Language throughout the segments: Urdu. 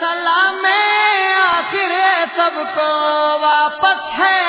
سلام آخر سب کو واپس ہے۔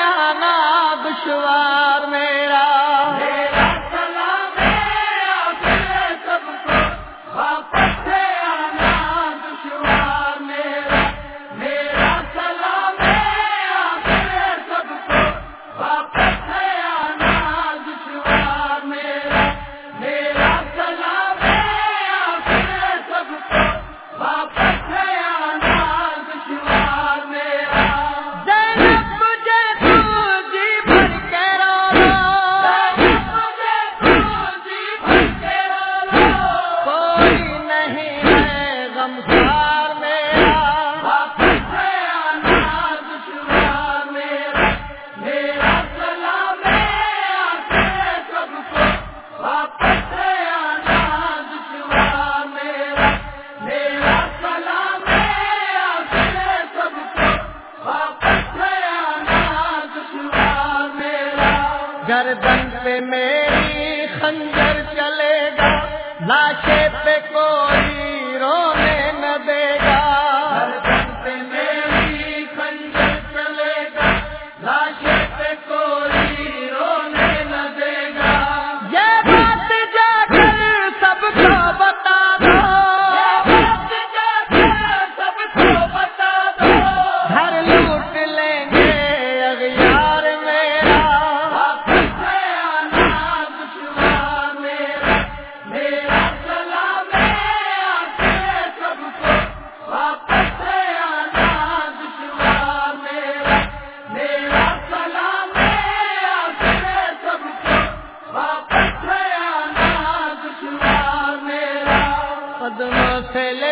گردن پہ میری خنجر چلے گا لاشے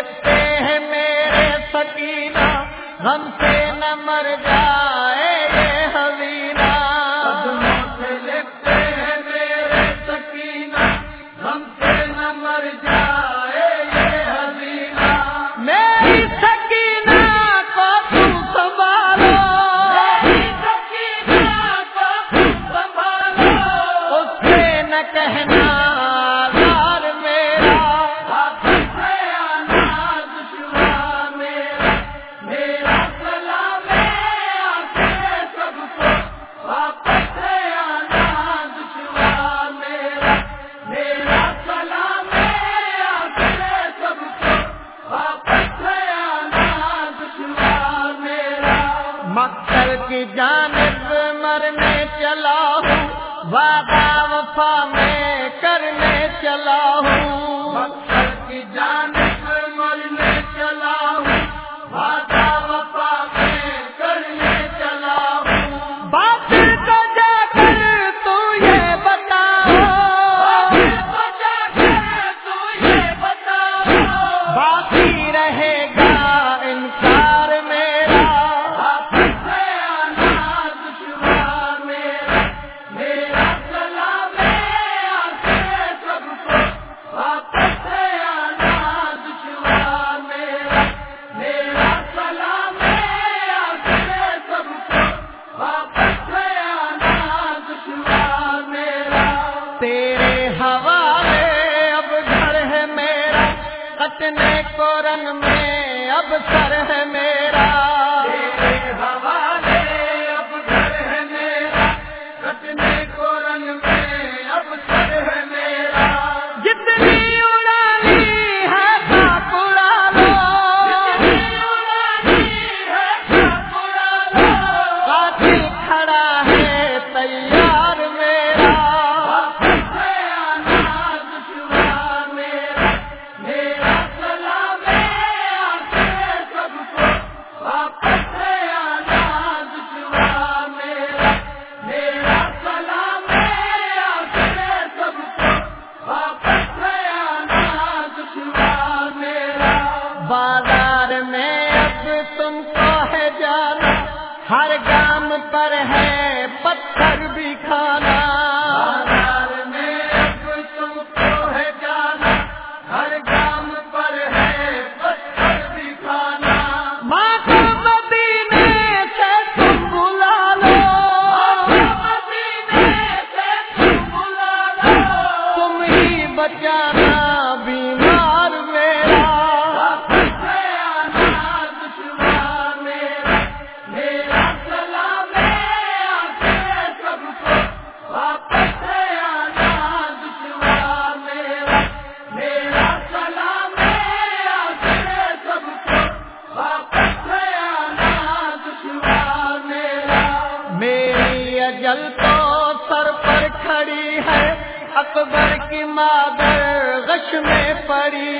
سے ہیں میرے سکینہ غم سے نہ مر جائے یہ حوینا کی جانب مرنے چلا ہوں، وعدہ وفا میں کرنے چلا ہوں۔ کی جانب مرنے چلا ہوں، وعدہ وفا میں کرنے چلا ہوں۔ بات کو جا کر تو یہ بتاؤ باقی رہے کٹنے کو میں اب سر ہے میرا۔ اکبر کی مادر غش میں پڑی۔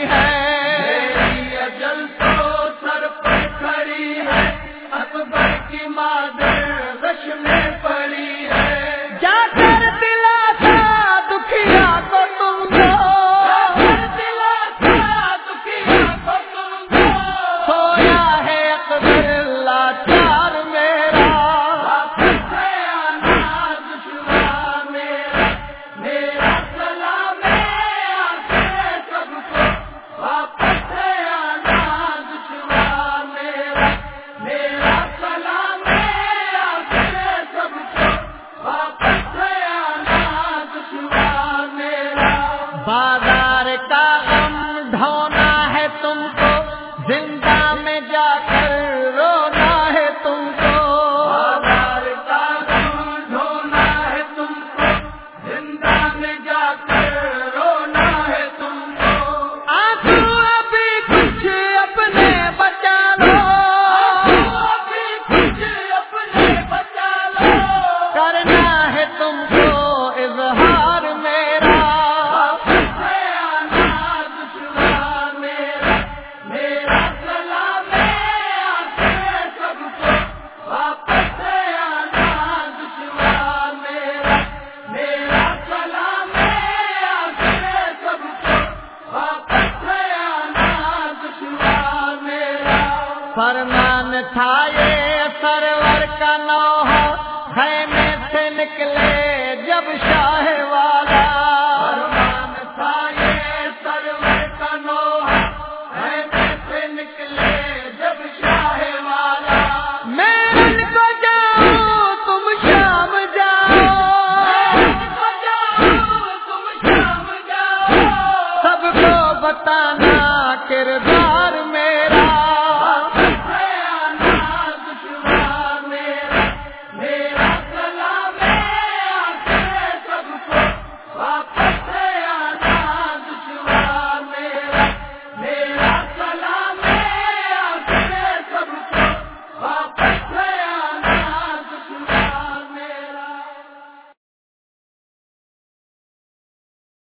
فرمان تھا یہ سرور کا نوح خیمے سے نکلے جب شاہ والا۔ فرمان تھا یہ سرور کا نوح خیمے سے نکلے جب شاہ والا۔ میں ان کو جاؤں، تم شام جاؤ۔ جاؤ تم شام جاؤ۔ سب کو بتانا، کردار میرا۔